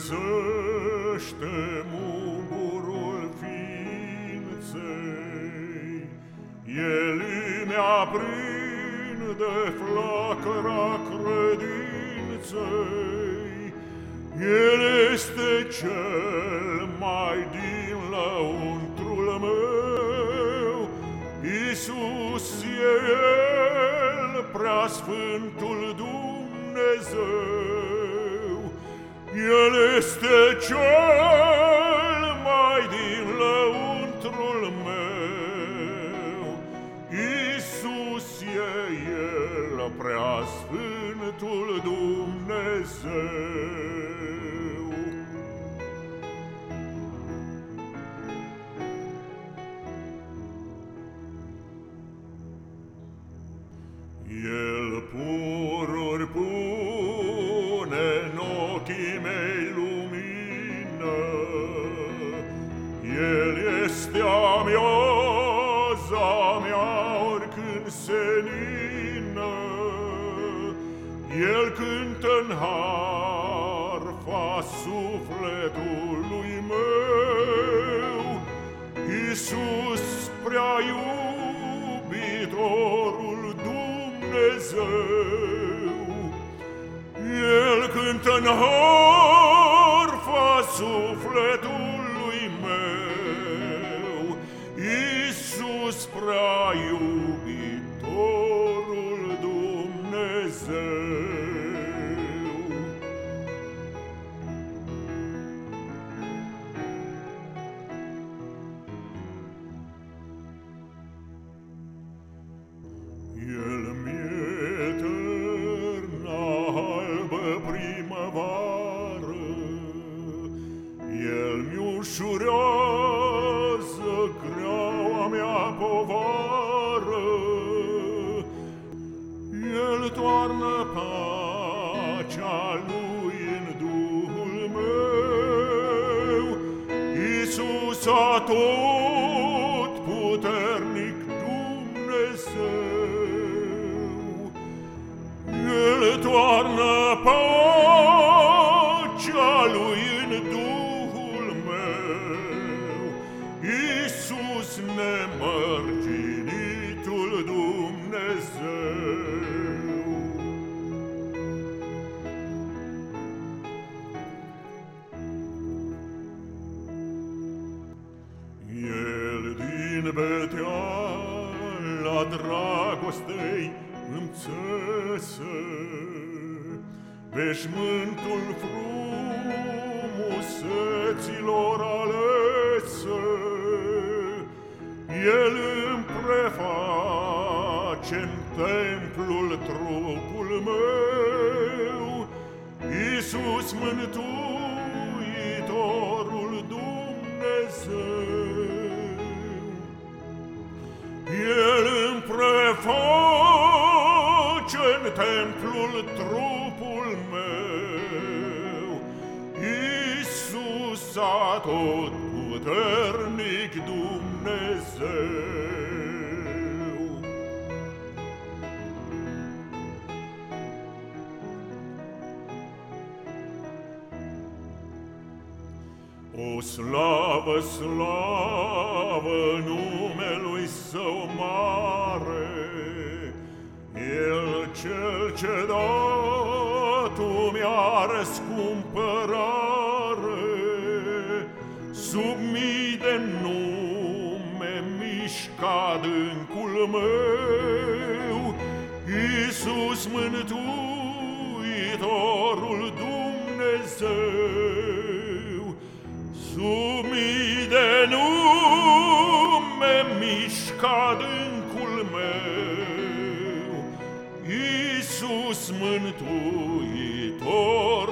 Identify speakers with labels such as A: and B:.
A: trezește mugurul ființei, El îmi aprinde flacăra credinței, El este cel mai din lăuntrul meu, Iisus e El, preasfântul Dumnezeu. El este cel mai din lăuntrul meu, Iisus e El, prea sfântul Dumnezeu. El pururi pune El cântă în harfa sufletului meu, Iisus prea iubitorul Dumnezeu. El cântă în harfa sufletului meu, Iisus prea iubitorul Lui în Duhul meu, Iisus tot puternic Dumnezeu. El toarnă pacea din beteala dragostei îmi țese. Veșmântul frumuseților alese El îmi preface în templul trupul meu. Iisus mântuitorul în templul trupul meu. Iisus tot puternic Dumnezeu. O slavă, slavă numelui său mare, răscumpărare, Sub mii de nume mișca dâncul meu, Iisus mântuitorul Dumnezeu, Sub mii de nume mișca dâncul meu, Iisus mântuitorul Oh.